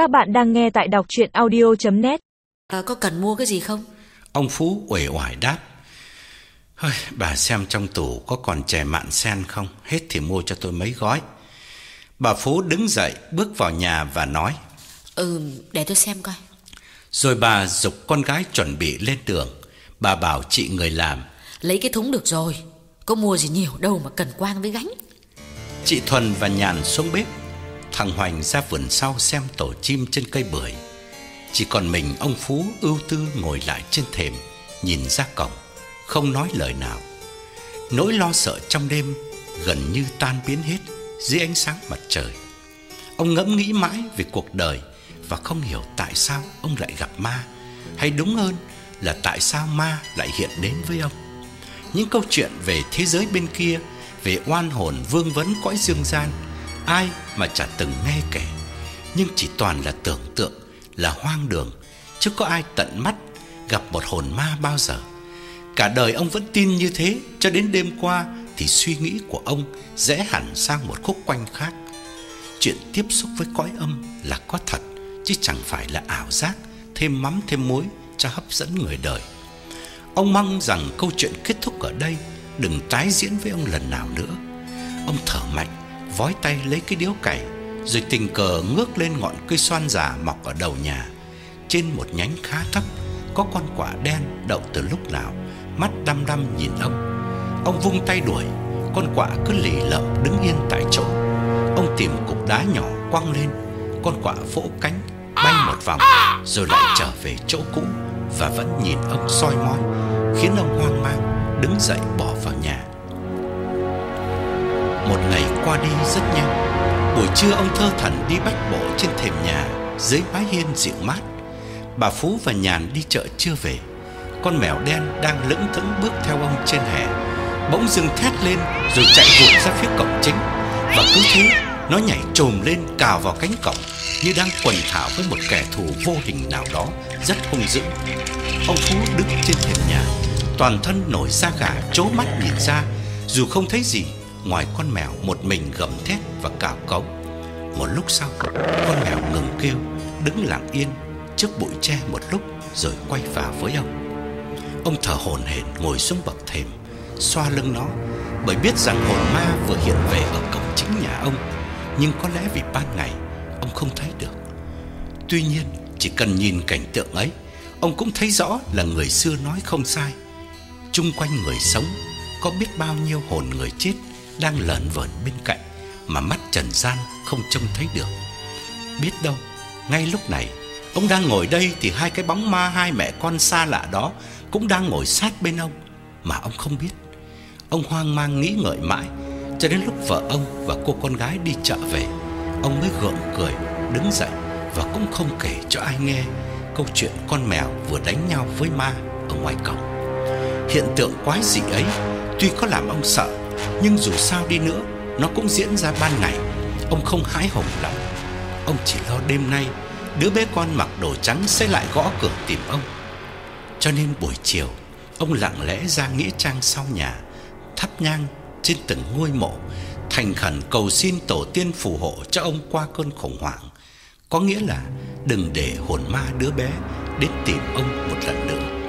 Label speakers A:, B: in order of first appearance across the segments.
A: Các bạn đang nghe tại đọc chuyện audio.net
B: à, Có cần mua cái gì không?
C: Ông Phú uể oải đáp. Hơi, Bà xem trong tủ có còn chè mạn sen không? Hết thì mua cho tôi mấy gói. Bà Phú đứng dậy bước vào nhà và nói.
B: Ừ, để tôi xem coi.
C: Rồi bà dục con gái chuẩn bị lên đường Bà bảo chị người làm.
B: Lấy cái thúng được rồi. Có mua gì nhiều đâu mà cần quang với gánh.
C: Chị Thuần và Nhàn xuống bếp Thằng Hoành ra vườn sau xem tổ chim trên cây bưởi. Chỉ còn mình ông Phú ưu tư ngồi lại trên thềm, Nhìn ra cổng, Không nói lời nào. Nỗi lo sợ trong đêm Gần như tan biến hết Dưới ánh sáng mặt trời. Ông ngẫm nghĩ mãi về cuộc đời Và không hiểu tại sao ông lại gặp ma, Hay đúng hơn là tại sao ma lại hiện đến với ông. Những câu chuyện về thế giới bên kia, Về oan hồn vương vấn cõi dương gian Ai mà chả từng nghe kể. Nhưng chỉ toàn là tưởng tượng, Là hoang đường, Chứ có ai tận mắt Gặp một hồn ma bao giờ. Cả đời ông vẫn tin như thế, Cho đến đêm qua Thì suy nghĩ của ông Rẽ hẳn sang một khúc quanh khác. Chuyện tiếp xúc với cõi âm là có thật, Chứ chẳng phải là ảo giác, Thêm mắm thêm muối cho hấp dẫn người đời. Ông mong rằng câu chuyện kết thúc ở đây Đừng tái diễn với ông lần nào nữa. Ông thở mạnh Vói tay lấy cái điếu cày, Rồi tình cờ ngước lên ngọn cây xoan già mọc ở đầu nhà. Trên một nhánh khá thấp, Có con quả đen đậu từ lúc nào, Mắt đăm đăm nhìn ông. Ông vung tay đuổi, Con quả cứ lì lợm đứng yên tại chỗ. Ông tìm cục đá nhỏ quăng lên, Con quả vỗ cánh, Bay một vòng, Rồi lại trở về chỗ cũ Và vẫn nhìn ông soi mói Khiến ông hoang mang, Đứng dậy bỏ vào nhà một ngày qua đi rất nhanh. Buổi trưa ông thơ thẩn đi bách bộ trên thềm nhà, Dưới mái hiên dịu mát. Bà Phú và Nhàn đi chợ chưa về. Con mèo đen đang lững thững bước theo ông trên hè. Bỗng dưng thét lên Rồi chạy vụt ra phía cổng chính. Và cứ thế, Nó nhảy trồm lên cào vào cánh cổng Như đang quần thảo với một kẻ thù vô hình nào đó, Rất hung dữ. Ông Phú đứng trên thềm nhà, Toàn thân nổi da gà chố mắt nhìn ra, Dù không thấy gì Ngoài con mèo một mình gầm thét và cào cấu Một lúc sau, Con mèo ngừng kêu, Đứng lặng yên trước bụi tre một lúc Rồi quay vào với ông. Ông thở hổn hển ngồi xuống bậc thềm, Xoa lưng nó, Bởi biết rằng hồn ma vừa hiện về ở cổng chính nhà ông, Nhưng có lẽ vì ban ngày, Ông không thấy được. Tuy nhiên, chỉ cần nhìn cảnh tượng ấy, Ông cũng thấy rõ là người xưa nói không sai. Trung quanh người sống Có biết bao nhiêu hồn người chết đang lởn vởn bên cạnh mà mắt trần gian không trông thấy được. Biết đâu, ngay lúc này, ông đang ngồi đây thì hai cái bóng ma hai mẹ con xa lạ đó cũng đang ngồi sát bên ông mà ông không biết. Ông hoang mang nghĩ ngợi mãi cho đến lúc vợ ông và cô con gái đi chợ về, ông mới gượng cười, đứng dậy và cũng không kể cho ai nghe câu chuyện con mèo vừa đánh nhau với ma ở ngoài cổng. Hiện tượng quái dị ấy tuy có làm ông sợ nhưng dù sao đi nữa, Nó cũng diễn ra ban ngày. Ông không hãi hùng lắm. Ông chỉ lo đêm nay, Đứa bé con mặc đồ trắng sẽ lại gõ cửa tìm ông. Cho nên buổi chiều, Ông lặng lẽ ra nghĩa trang sau nhà, Thắp nhang trên từng ngôi mộ, Thành khẩn cầu xin tổ tiên phù hộ cho ông qua cơn khủng hoảng. Có nghĩa là đừng để hồn ma đứa bé đến tìm ông một lần nữa.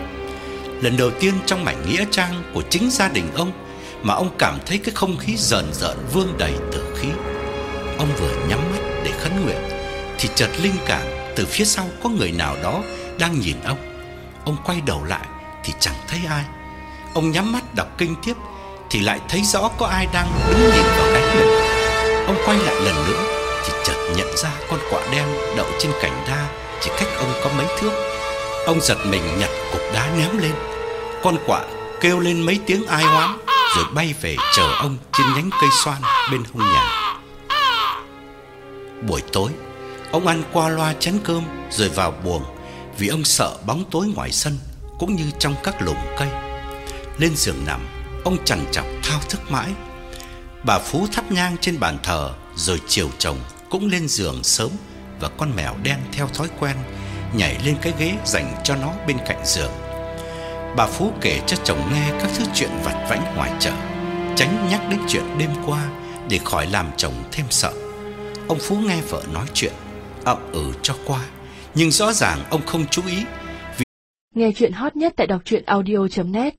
C: Lần đầu tiên trong mảnh nghĩa trang của chính gia đình ông mà ông cảm thấy cái không khí rợn rợn vương đầy tử khí. Ông vừa nhắm mắt để khấn nguyện, thì chợt linh cảm từ phía sau có người nào đó đang nhìn ông. Ông quay đầu lại thì chẳng thấy ai. Ông nhắm mắt đọc kinh tiếp thì lại thấy rõ có ai đang đứng nhìn vào cánh mình. Ông quay lại lần nữa thì chợt nhận ra con quạ đen đậu trên cành đa chỉ cách ông có mấy thước. Ông giật mình nhặt cục đá ném lên. Con quạ kêu lên mấy tiếng ai oán rồi bay về chờ ông trên nhánh cây xoan bên hông nhà. Buổi tối, ông ăn qua loa chén cơm rồi vào buồng vì ông sợ bóng tối ngoài sân cũng như trong các lùm cây. Lên giường nằm, ông chằn chọc thao thức mãi. Bà Phú thắp nhang trên bàn thờ rồi chiều chồng cũng lên giường sớm và con mèo đen theo thói quen nhảy lên cái ghế dành cho nó bên cạnh giường. Bà Phú kể cho chồng nghe các thứ chuyện vặt vãnh ngoài chợ Tránh nhắc đến chuyện đêm qua Để khỏi làm chồng thêm sợ Ông Phú nghe vợ nói chuyện ậm ừ cho qua, nhưng rõ ràng ông không chú ý.
D: Nghe chuyện hot nhất tại đọc truyện audio.net